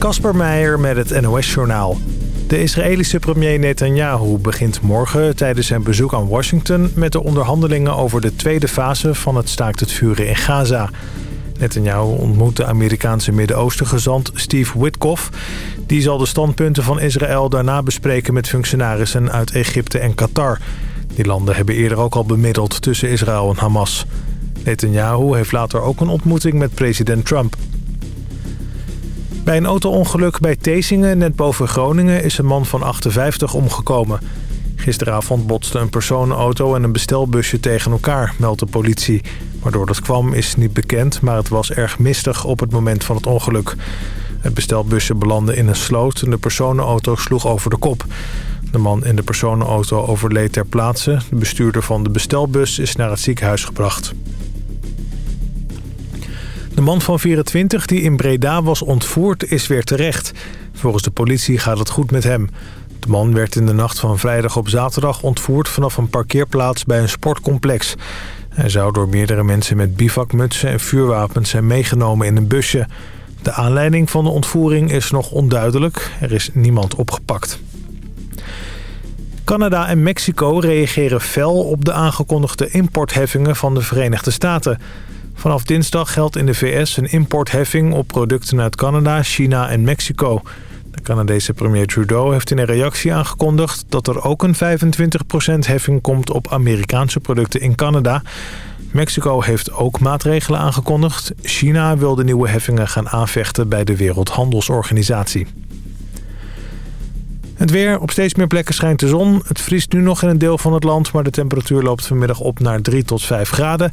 Kasper Meijer met het NOS-journaal. De Israëlische premier Netanyahu begint morgen tijdens zijn bezoek aan Washington... met de onderhandelingen over de tweede fase van het staakt het vuren in Gaza. Netanyahu ontmoet de Amerikaanse Midden-Oosten-gezant Steve Witkoff. Die zal de standpunten van Israël daarna bespreken met functionarissen uit Egypte en Qatar. Die landen hebben eerder ook al bemiddeld tussen Israël en Hamas. Netanyahu heeft later ook een ontmoeting met president Trump. Bij een auto-ongeluk bij Theesingen, net boven Groningen, is een man van 58 omgekomen. Gisteravond botsten een personenauto en een bestelbusje tegen elkaar, meldt de politie. Waardoor dat kwam is niet bekend, maar het was erg mistig op het moment van het ongeluk. Het bestelbusje belandde in een sloot en de personenauto sloeg over de kop. De man in de personenauto overleed ter plaatse. De bestuurder van de bestelbus is naar het ziekenhuis gebracht. De man van 24 die in Breda was ontvoerd is weer terecht. Volgens de politie gaat het goed met hem. De man werd in de nacht van vrijdag op zaterdag ontvoerd... vanaf een parkeerplaats bij een sportcomplex. Hij zou door meerdere mensen met bivakmutsen en vuurwapens zijn meegenomen in een busje. De aanleiding van de ontvoering is nog onduidelijk. Er is niemand opgepakt. Canada en Mexico reageren fel op de aangekondigde importheffingen van de Verenigde Staten... Vanaf dinsdag geldt in de VS een importheffing op producten uit Canada, China en Mexico. De Canadese premier Trudeau heeft in een reactie aangekondigd... dat er ook een 25% heffing komt op Amerikaanse producten in Canada. Mexico heeft ook maatregelen aangekondigd. China wil de nieuwe heffingen gaan aanvechten bij de Wereldhandelsorganisatie. Het weer. Op steeds meer plekken schijnt de zon. Het vriest nu nog in een deel van het land... maar de temperatuur loopt vanmiddag op naar 3 tot 5 graden.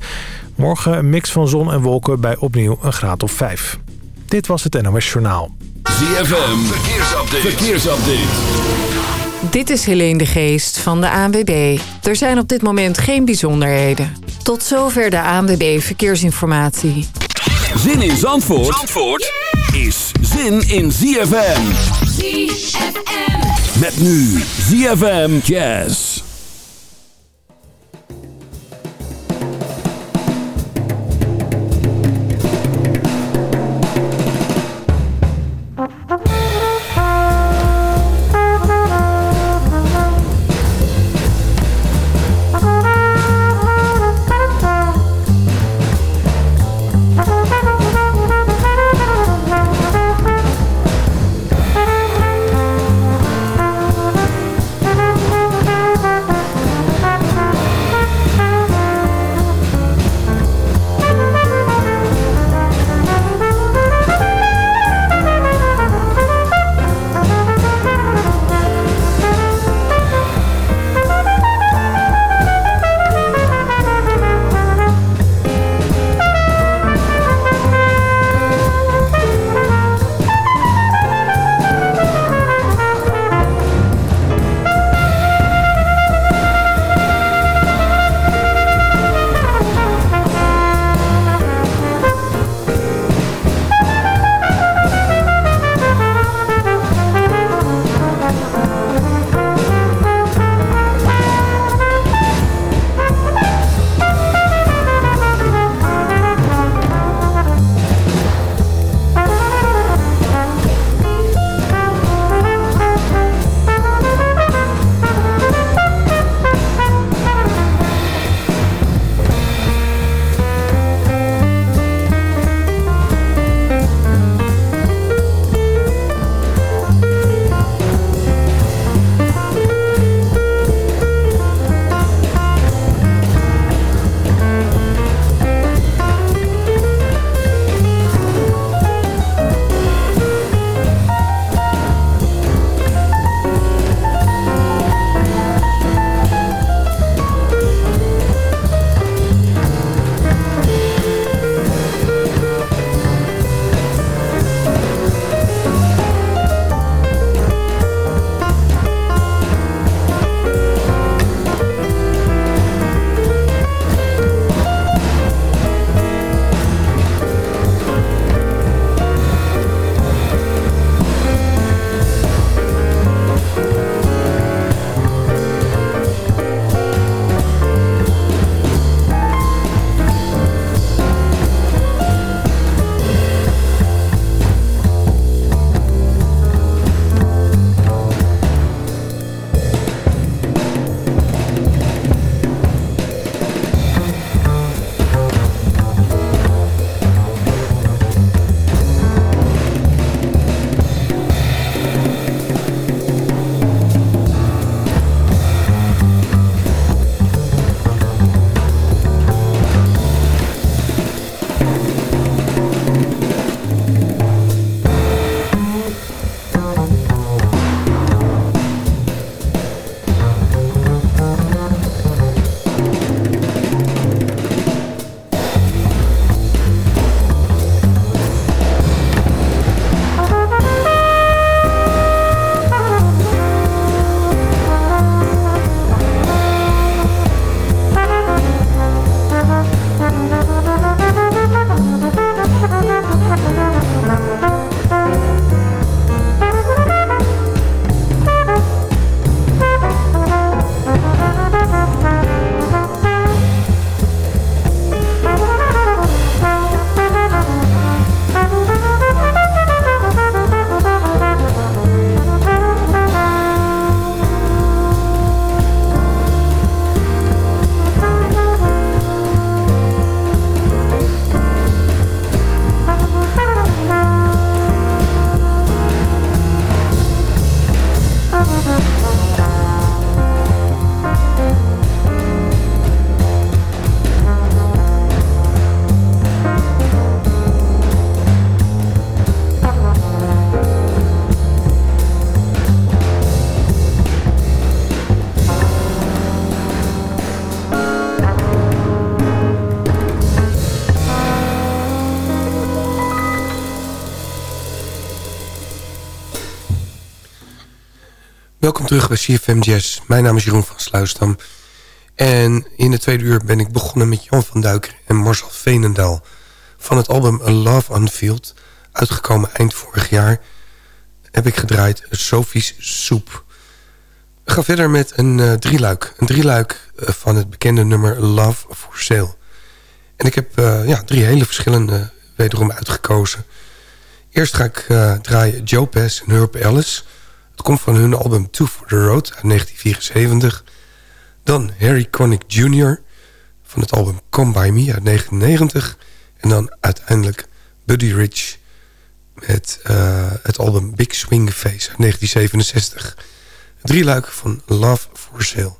Morgen een mix van zon en wolken bij opnieuw een graad of 5. Dit was het NOS Journaal. ZFM. Verkeersupdate. Verkeersupdate. Dit is Helene de Geest van de ANWB. Er zijn op dit moment geen bijzonderheden. Tot zover de ANWB Verkeersinformatie. Zin in Zandvoort, Zandvoort is zin in ZFM. ZFM. Met nu ZFM Jazz. Bij CFM Jazz. Mijn naam is Jeroen van Sluisdam. En in de tweede uur ben ik begonnen met Jan van Duiker en Marcel Veenendaal... van het album A Love Unfield, uitgekomen eind vorig jaar... heb ik gedraaid Sophie's Soep. We gaan verder met een uh, drieluik. Een drieluik uh, van het bekende nummer Love for Sale. En ik heb uh, ja, drie hele verschillende wederom uitgekozen. Eerst ga ik draaien Joe Pass en Herb Ellis... Het komt van hun album Two for the Road uit 1974. Dan Harry Connick Jr. van het album Come By Me uit 1990. En dan uiteindelijk Buddy Rich met uh, het album Big Swing Face uit 1967. Drie luiken van Love for Sale.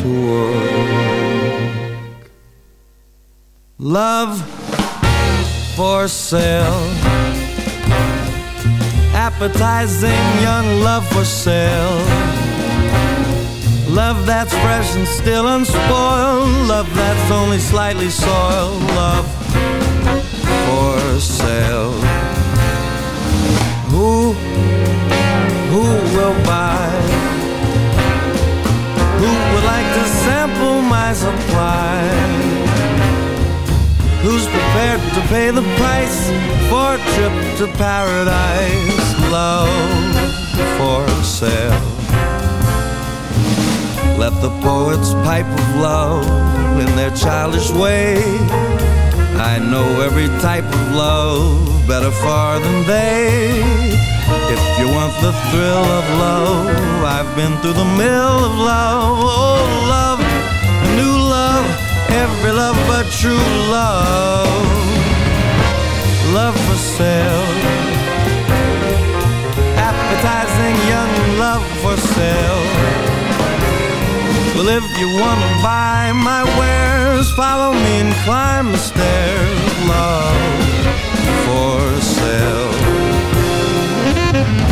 To work. Love for sale. Appetizing young love for sale. Love that's fresh and still unspoiled. Love that's only slightly soiled. Love for sale. Who, who will buy? Sample my supply? Who's prepared to pay the price for a trip to paradise? Love for sale. Let the poets pipe of love in their childish way. I know every type of love better far than they. You want the thrill of love, I've been through the mill of love. Oh, love, new love, every love but true love. Love for sale. Appetizing young love for sale. Well, if you wanna buy my wares, follow me and climb the stairs. Love for sale. Thank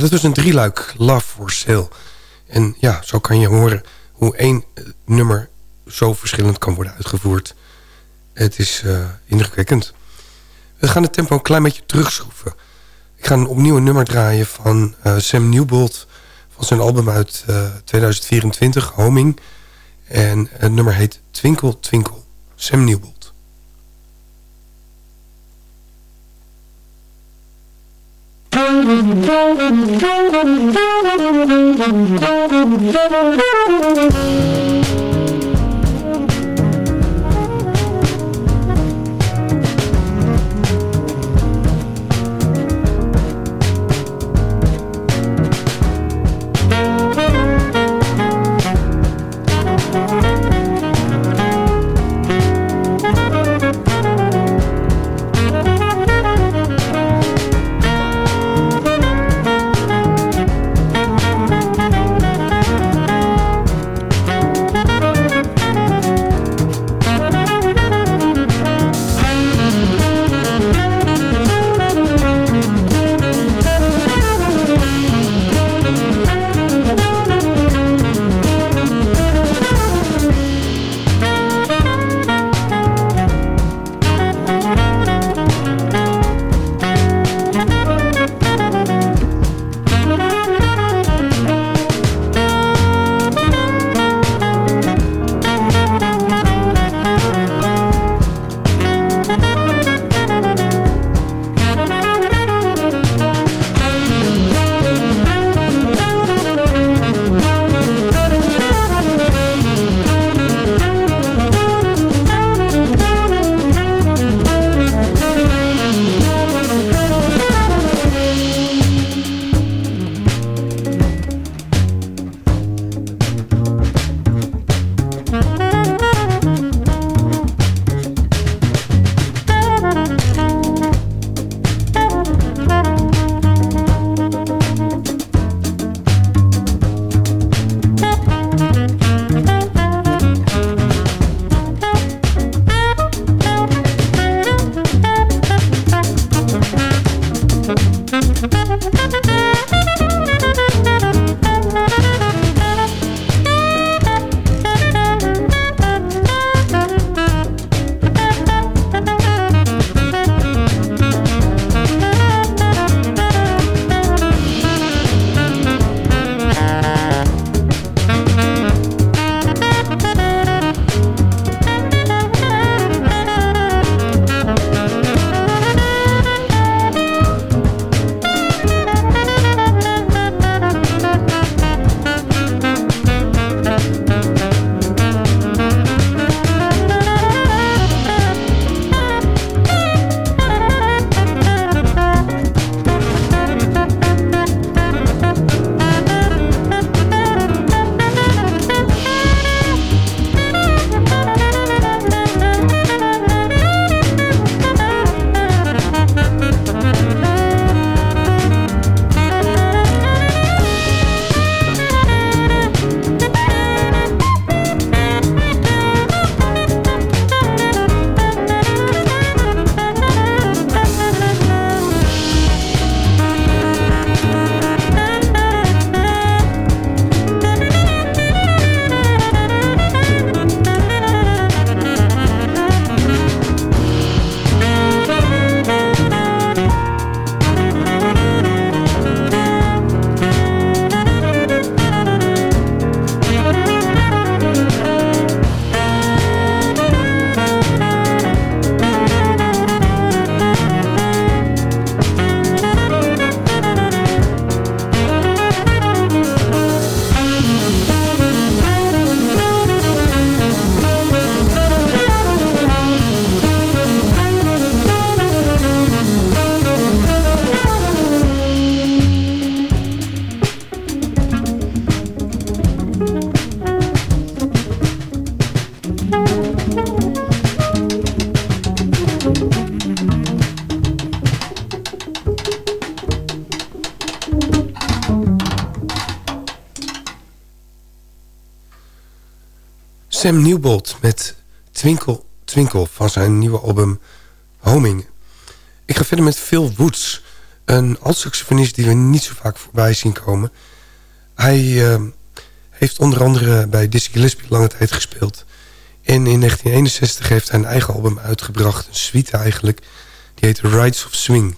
dat was een drieluik, Love for Sale. En ja, zo kan je horen hoe één eh, nummer zo verschillend kan worden uitgevoerd. Het is uh, indrukwekkend. We gaan het tempo een klein beetje terugschroeven. Ik ga een opnieuw een nummer draaien van uh, Sam Newbold... van zijn album uit uh, 2024, Homing. En het nummer heet Twinkle Twinkle, Sam Newbold. Thank you. Sam Newbold met Twinkle Twinkle van zijn nieuwe album Homing. Ik ga verder met Phil Woods, een alt-saxofonist die we niet zo vaak voorbij zien komen. Hij uh, heeft onder andere bij Dizzy Gillespie lange tijd gespeeld. En in 1961 heeft hij een eigen album uitgebracht, een suite eigenlijk. Die heet Rides of Swing.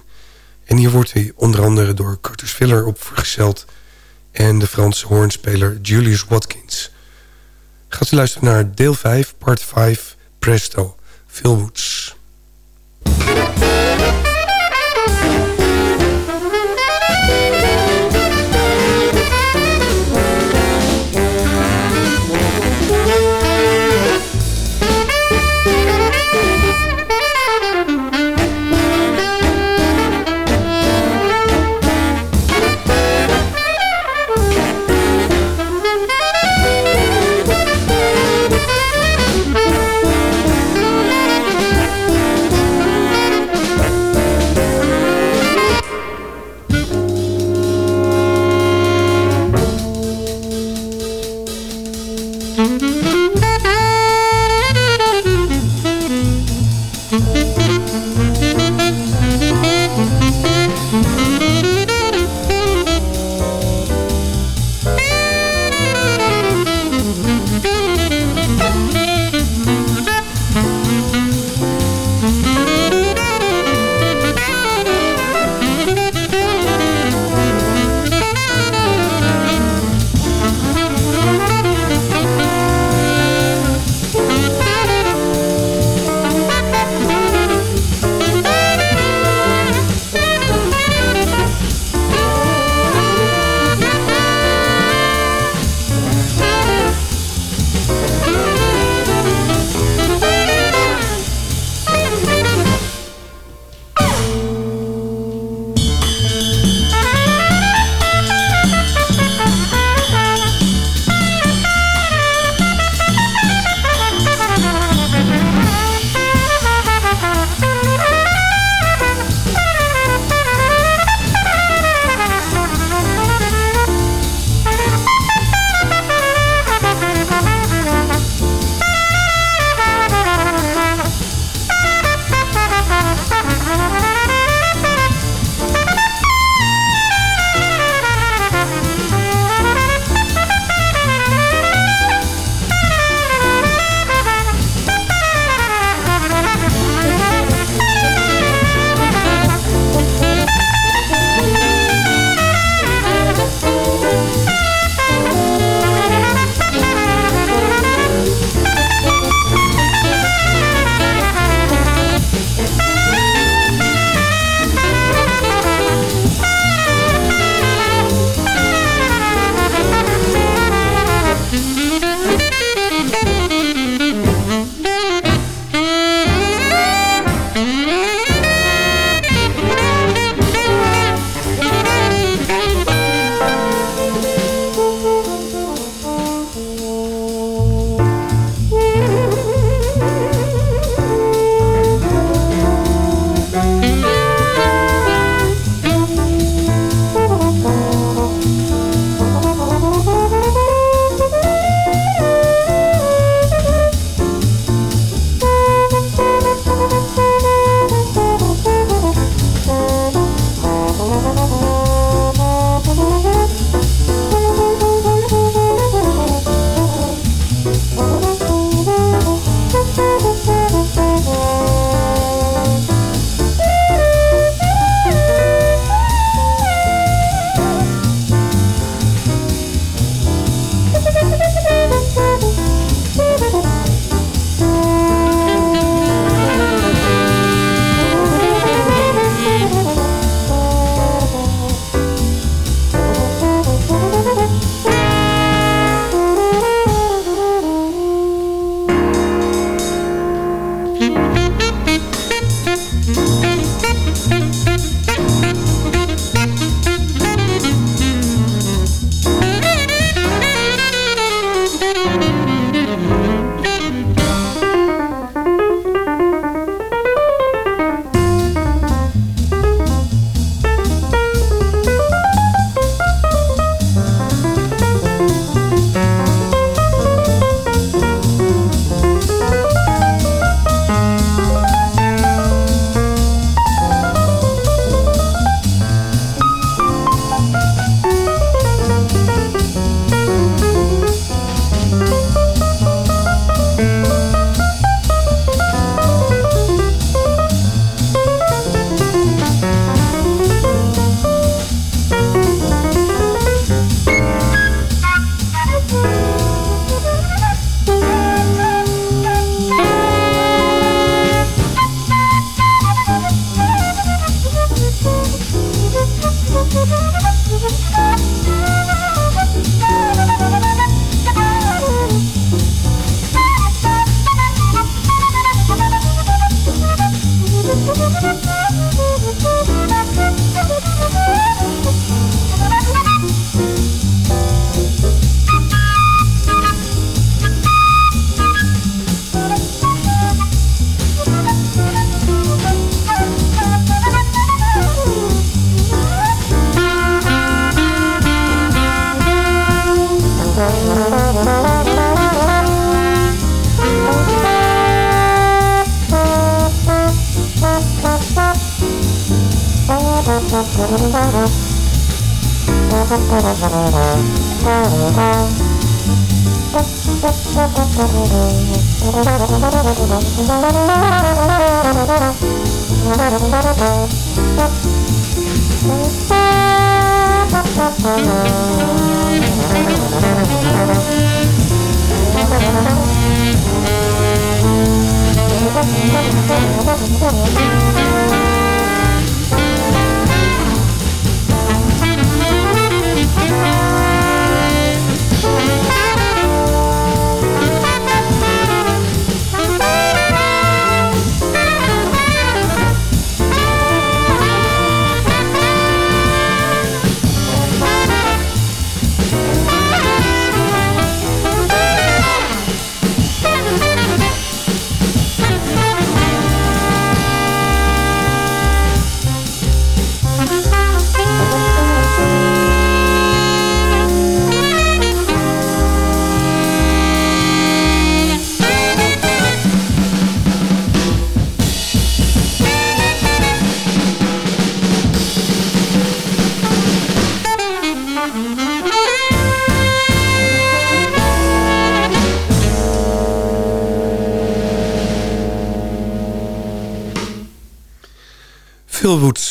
En hier wordt hij onder andere door Curtis Filler op vergezeld... en de Franse hoornspeler Julius Watkins. Gaat u luisteren naar deel 5, part 5, Presto, Phil Woods.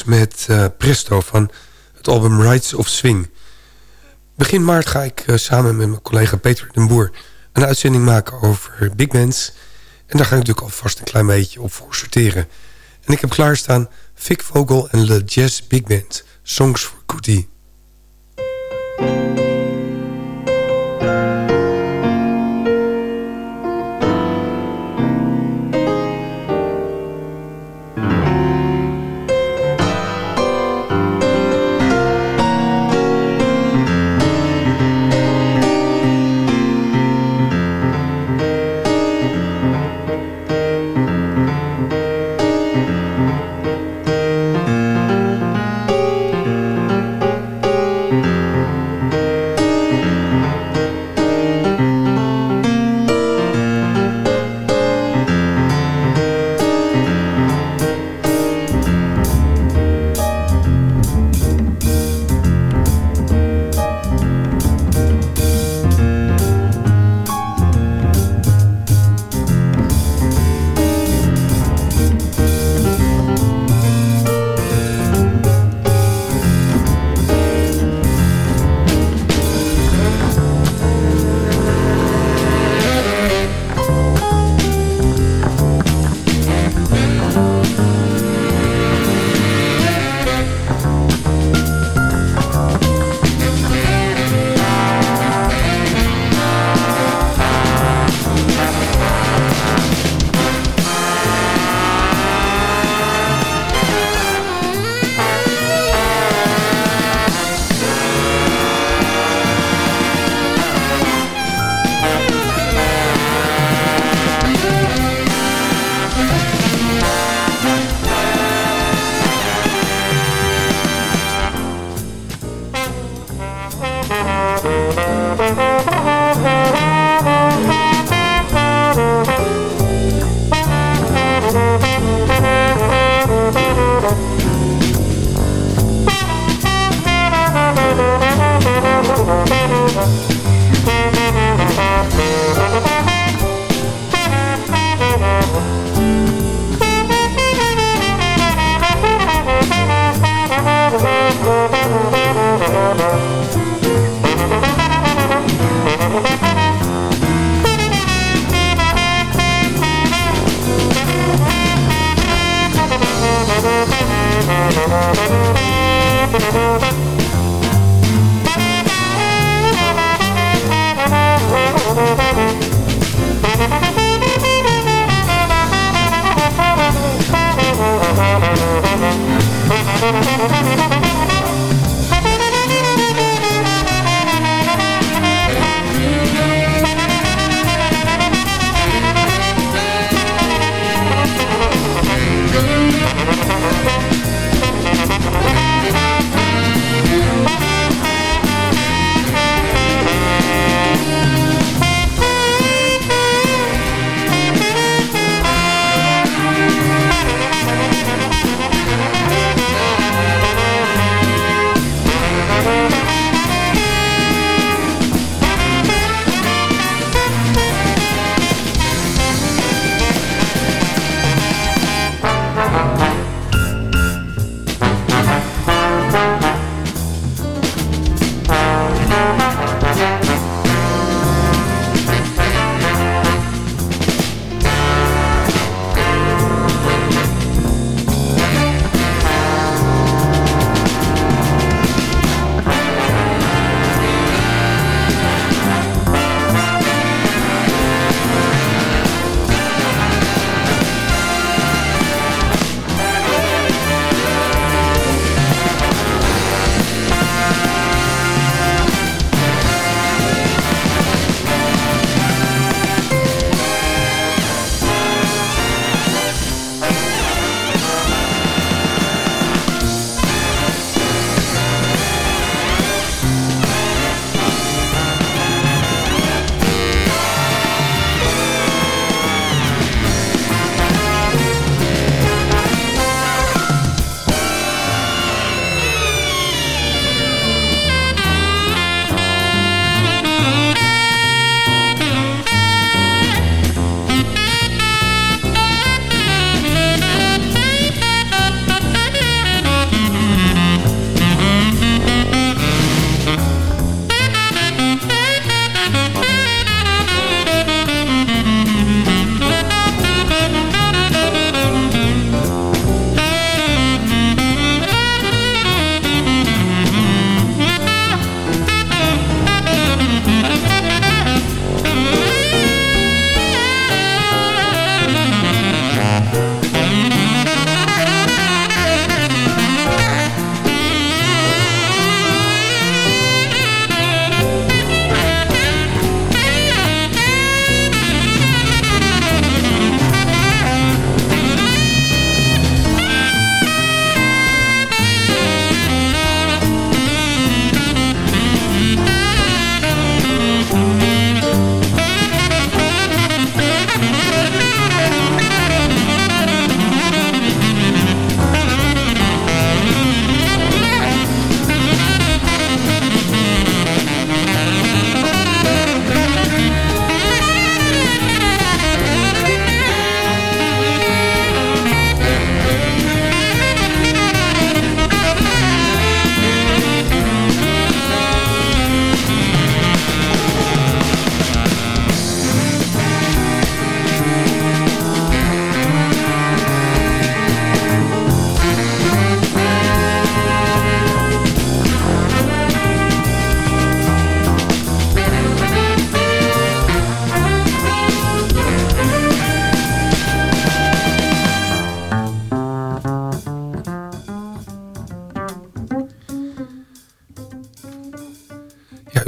Met uh, Presto van het album Rights of Swing. Begin maart ga ik uh, samen met mijn collega Peter den Boer... een uitzending maken over big bands. En daar ga ik natuurlijk alvast een klein beetje op voor sorteren. En ik heb klaarstaan Vic Vogel en Le Jazz Big Band... Songs for Cootie.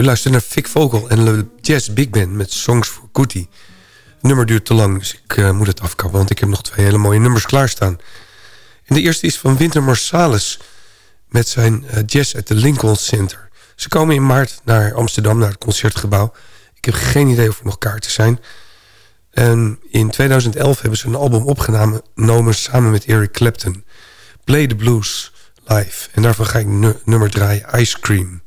U luistert naar Vic Vogel en de Jazz Big Band met Songs for Cootie. Het nummer duurt te lang, dus ik uh, moet het afkappen... want ik heb nog twee hele mooie nummers klaarstaan. En de eerste is van Winter Marsalis... met zijn uh, Jazz at the Lincoln Center. Ze komen in maart naar Amsterdam, naar het Concertgebouw. Ik heb geen idee of er nog kaarten zijn... En in 2011 hebben ze een album opgenomen samen met Eric Clapton. Play the Blues live. En daarvan ga ik nummer draaien, Ice Cream.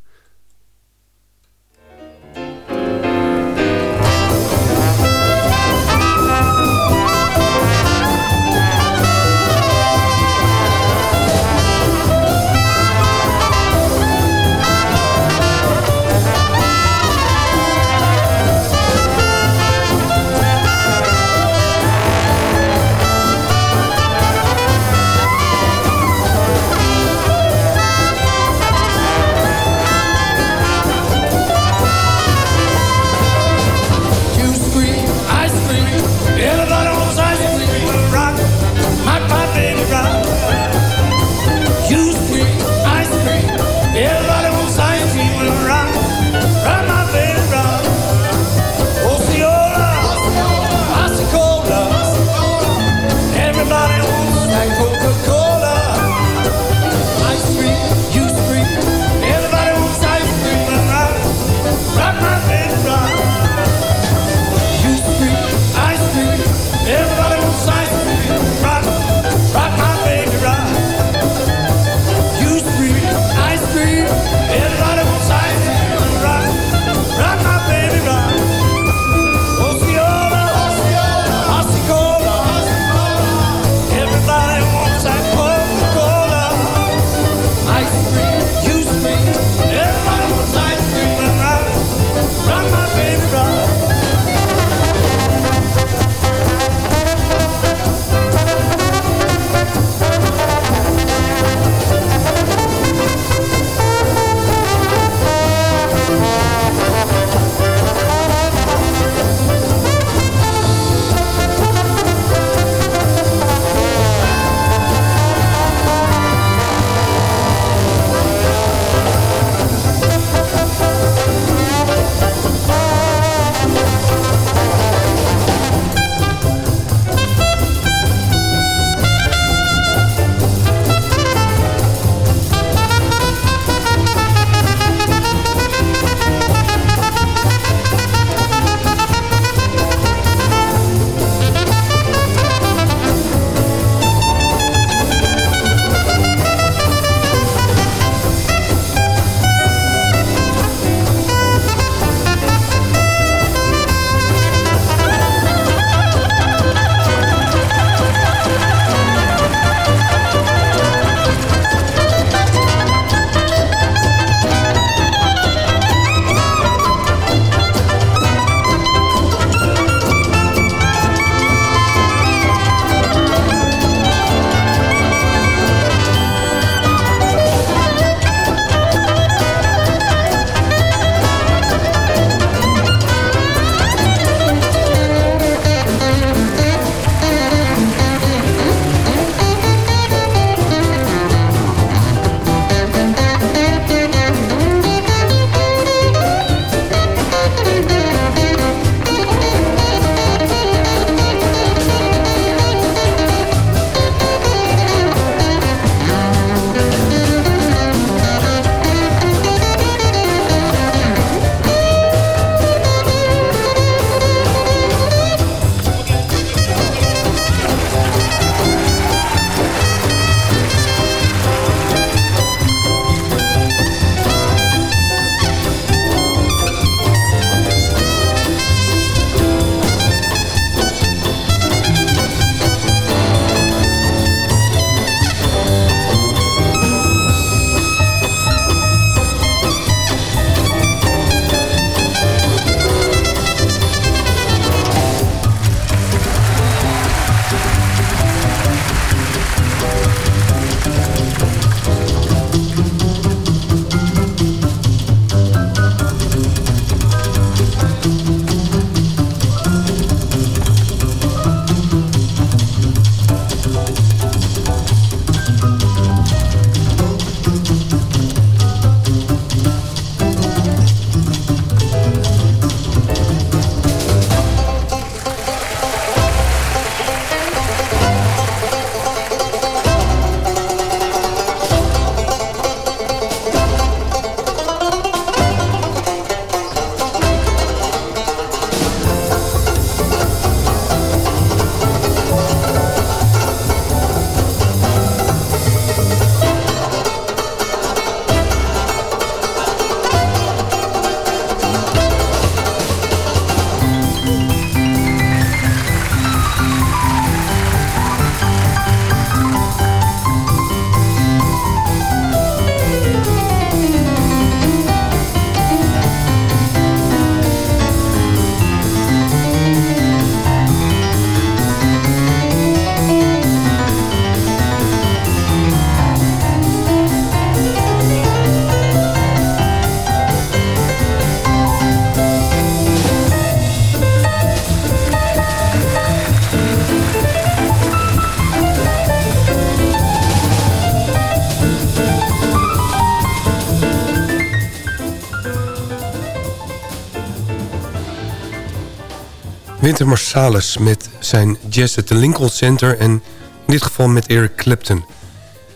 Winter Marsalis met zijn jazz at the Lincoln Center... en in dit geval met Eric Clapton.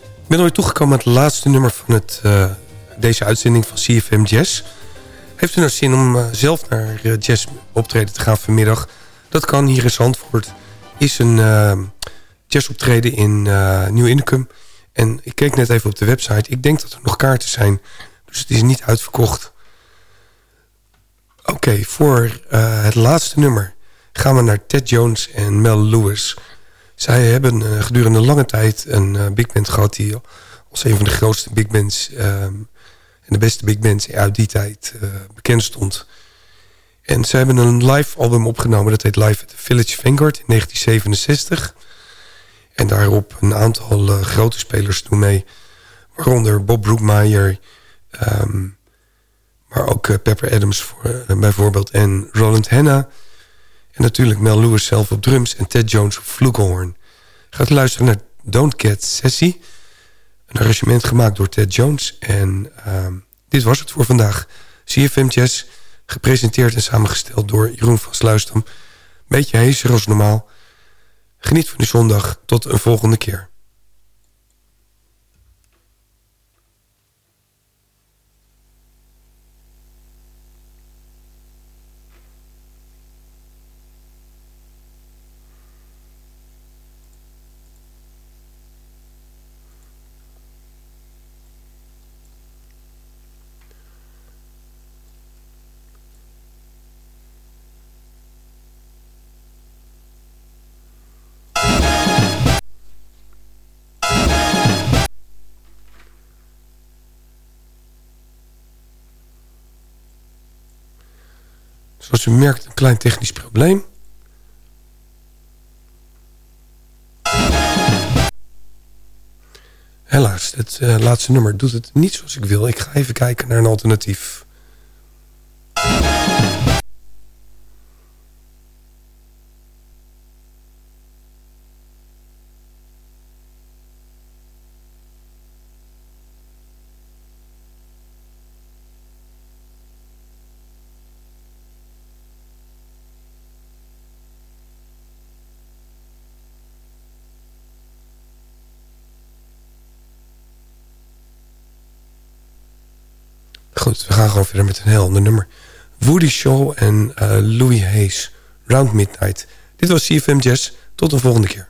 Ik ben alweer toegekomen aan het laatste nummer van het, uh, deze uitzending van CFM Jazz. Heeft u nou zin om uh, zelf naar uh, jazz optreden te gaan vanmiddag? Dat kan hier in Zandvoort. Is een jazz optreden in Nieuw Income. En ik keek net even op de website. Ik denk dat er nog kaarten zijn. Dus het is niet uitverkocht. Oké, voor het laatste nummer gaan we naar Ted Jones en Mel Lewis. Zij hebben uh, gedurende lange tijd een uh, big band gehad... die als een van de grootste big bands... Um, en de beste big bands uit die tijd uh, bekend stond. En ze hebben een live album opgenomen... dat heet Live at the Village Vanguard in 1967. En daarop een aantal grote spelers doen mee. Waaronder Bob Brookmeyer... Um, maar ook Pepper Adams voor, bijvoorbeeld... en Roland Hanna... En natuurlijk Mel Lewis zelf op drums en Ted Jones op flugelhorn. Gaat luisteren naar Don't Get Sassy. Een arrangement gemaakt door Ted Jones. En uh, dit was het voor vandaag. CFM Jazz, gepresenteerd en samengesteld door Jeroen van Sluisdam. Beetje heeser als normaal. Geniet van de zondag. Tot een volgende keer. Zoals u merkt, een klein technisch probleem. Helaas, het uh, laatste nummer doet het niet zoals ik wil. Ik ga even kijken naar een alternatief. We gaan gewoon verder met een heel ander nummer. Woody Shaw en uh, Louis Hayes. Round Midnight. Dit was CFM Jazz. Tot de volgende keer.